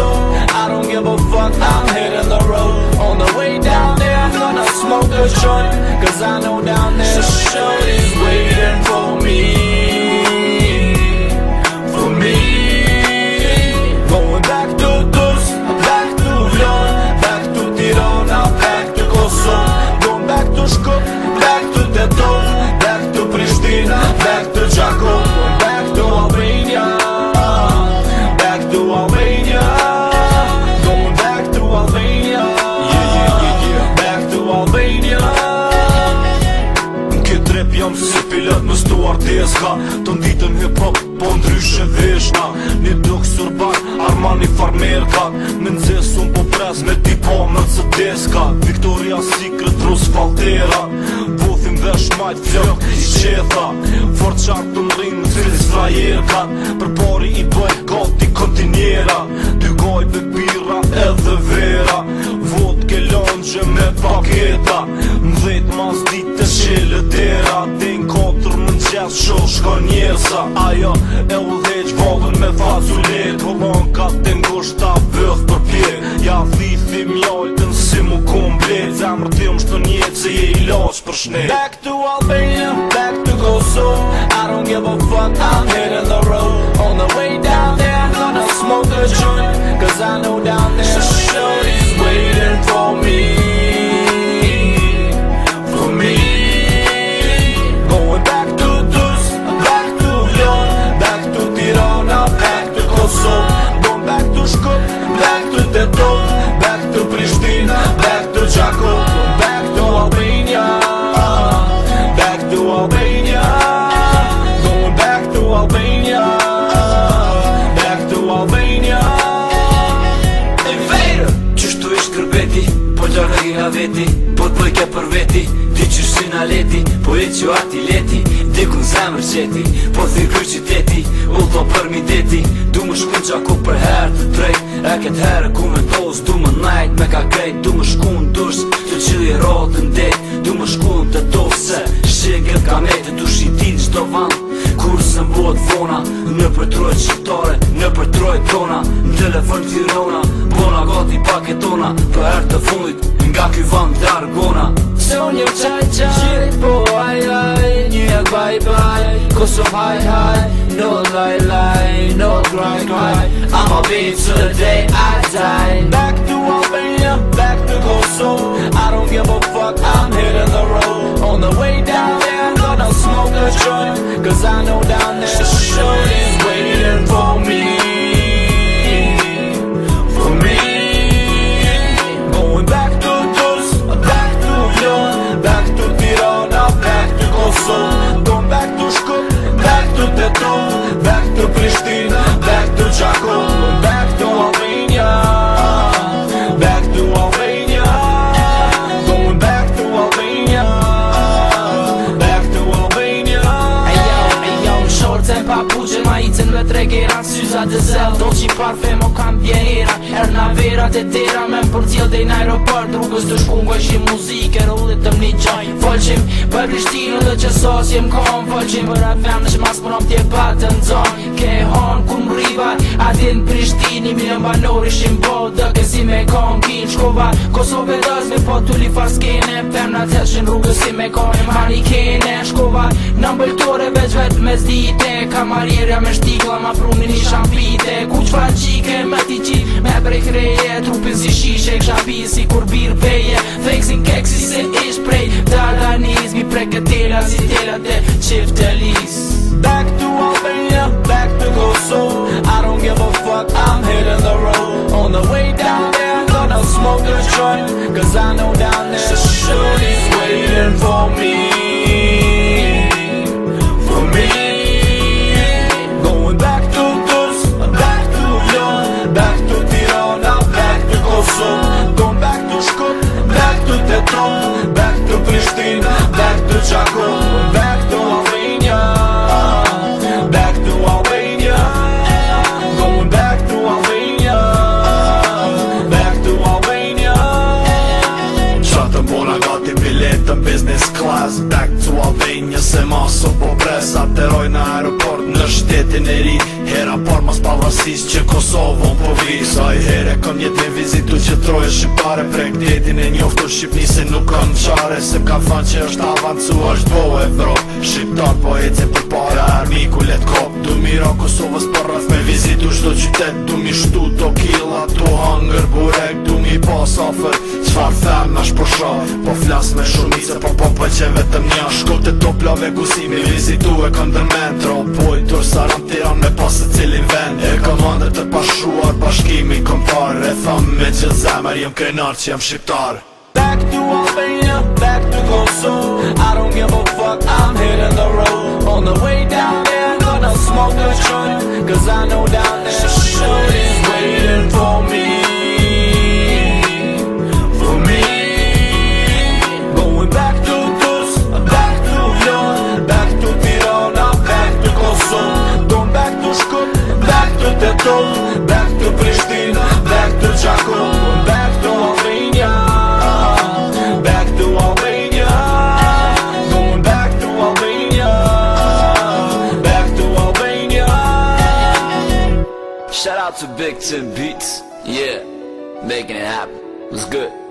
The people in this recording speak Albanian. I don't give a fuck, I'm hitting the road. On the way down there, I'm gonna smoke a joint. Cause I know down there, shorty. Lëtë më stu arteska Të nditën hip-hop Po ndryshe veshna Një duks surban Armani farmerka farmer kat unë po pres Me ti po më të deska Victoria Secret Rus Faltera Po dhe shmajt Fjok i qeta For qartë të mërin Në të filis frajer Për pori i bëj Gati kontinjera Ty goj për pira Edhe vera gjë me paketa Më dhejtë mas ditë të shillë dera Din kontrë më në qesë që shko njesa Ajo e u dheqë vodën me fazulet Po bon ka të ngusht ta vëth për pjek Ja thithi mjaltën si mu komplet Zemrë tim shtë njëtë, se je i lasë për shnet Back to Albania, back to Kosovë I don't give a fuck, I'm hitting the road On the way down there, I'm gonna smoke a joint Cause I know vetni Po të bëjke për veti Ti që shë në leti Po e që ati leti Ti ku në zemër qeti Po të i kërë që U të për mi deti Du më shkun që aku për herë të trejt E këtë herë ku me tos Du më najt me ka krejt Du më shkun të dush Të qëllë i rotë Du më shkun të tos Se shqegel ka me të dush i din vanë van Kur se më bëhet Në përtrojt troj qëtare Në përtrojt tona Në telefon të firona Bona gati paketona Për herë të fundit nga ky van Dargona Se unë qaj qaj po aj aj Një jak baj baj haj haj No laj laj No I'ma be to the day I die Back to ma i cënë me tregera Syza dhe zel, do që i parfem o kam vjehera Erë na verat e tira me më përcjel dhe i në aeroport Rrugës të shku nga shim muzike, rullit të më një gjaj Fëllqim për Prishtinu dhe që sos jem kom Fëllqim për atë vend në që mas përëm tje patë në zon Në Prishtini, mi jam banori, shim bot Dhe kësi me kon, kin shkova Kosove dëzmi, po të li farskene Pem në të rrugës, si me kon e manikene Shkova në mbëlltore, veç vet me zdite Kamarjerja me shtikla, ma prunin një shampite Ku që fa qike, me ti qi, me brej kreje Trupin si shishe, kësha bi si kur bir veje Theksin keksi se ish prej Dada nizmi prej këtela, si tela dhe qiftelis Cause I know down there Shorty's waiting for me Hera par mas pavrasis që Kosovë më povri Sa i here jetë e vizitu që troje shqipare Prek tjetin e njoftu shqipni se nuk kam qare Se ka fan që është avancu është dvo e bro Shqiptar po e ce për para armi ku let kop Du mira Kosovës për rrëf me vizitu shto qytet Du mi shtu to kila tu hangër burek Du mi pas afer qfar them nash për po, po flas me shumice po po pëlqe vetëm nja Shkote to plave gusimi vizitu e kon dërmen Tropoj tërsa cili vend e komandër të pashuar Pashkimi kompar e thamë me që zemër jem krenar që jem shqiptar Back to Albania, back to Gonsu I don't give a fuck, I'm hitting the road On the way down there, gonna smoke a joint Cause I know down there, shush, shush Sticks beats, yeah, making it happen. It was good.